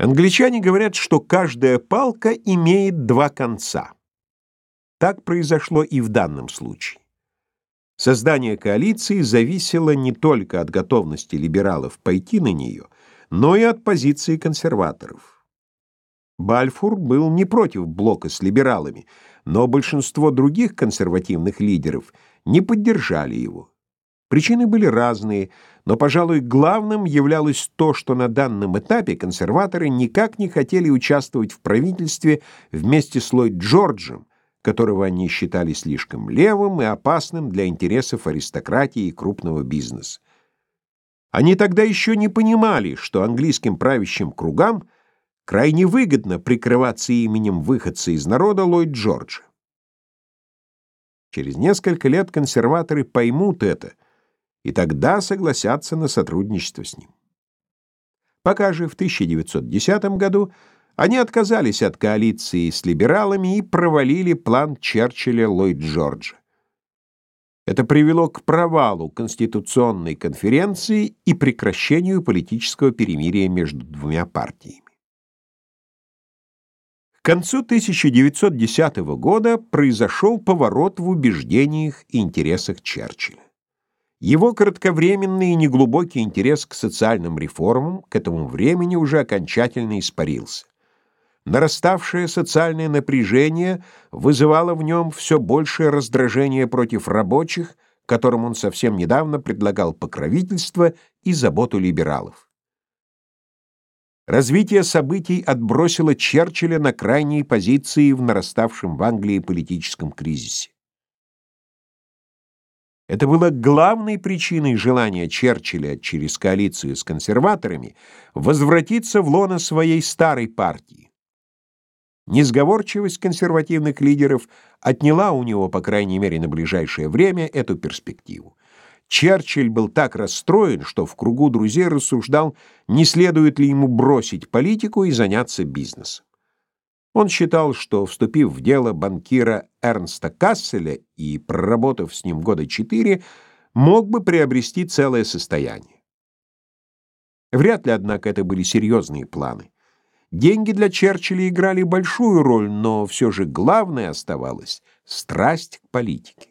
Англичане говорят, что каждая палка имеет два конца. Так произошло и в данном случае. Создание коалиции зависело не только от готовности либералов пойти на нее, но и от позиции консерваторов. Бальфур был не против блока с либералами, но большинство других консервативных лидеров не поддержали его. Причины были разные, но, пожалуй, главным являлось то, что на данном этапе консерваторы никак не хотели участвовать в правительстве вместе с Ллойд Джорджем, которого они считали слишком левым и опасным для интересов аристократии и крупного бизнеса. Они тогда еще не понимали, что английским правящим кругам крайне выгодно прикрываться именем выходца из народа Ллойд Джорджа. Через несколько лет консерваторы поймут это и тогда согласятся на сотрудничество с ним. Пока же в 1910 году они отказались от коалиции с либералами и провалили план Черчилля Ллойд Джорджа. Это привело к провалу Конституционной конференции и прекращению политического перемирия между двумя партиями. К концу 1910 года произошел поворот в убеждениях и интересах Черчилля. Его кратковременный и неглубокий интерес к социальным реформам к этому времени уже окончательно испарился. Нараставшее социальное напряжение вызывало в нем все большее раздражение против рабочих, которым он совсем недавно предлагал покровительство и заботу либералов. Развитие событий отбросило Черчилля на крайние позиции в нараставшем в Англии политическом кризисе. Это было главной причиной желания Черчилля через коалицию с консерваторами возвратиться в лоно своей старой партии. Несговорчивость консервативных лидеров отняла у него, по крайней мере, на ближайшее время эту перспективу. Черчилль был так расстроен, что в кругу друзей рассуждал, не следует ли ему бросить политику и заняться бизнесом. Он считал, что, вступив в дело банкира Эрнста Касселя и проработав с ним года четыре, мог бы приобрести целое состояние. Вряд ли, однако, это были серьезные планы. Деньги для Черчилля играли большую роль, но все же главное оставалось — страсть к политике.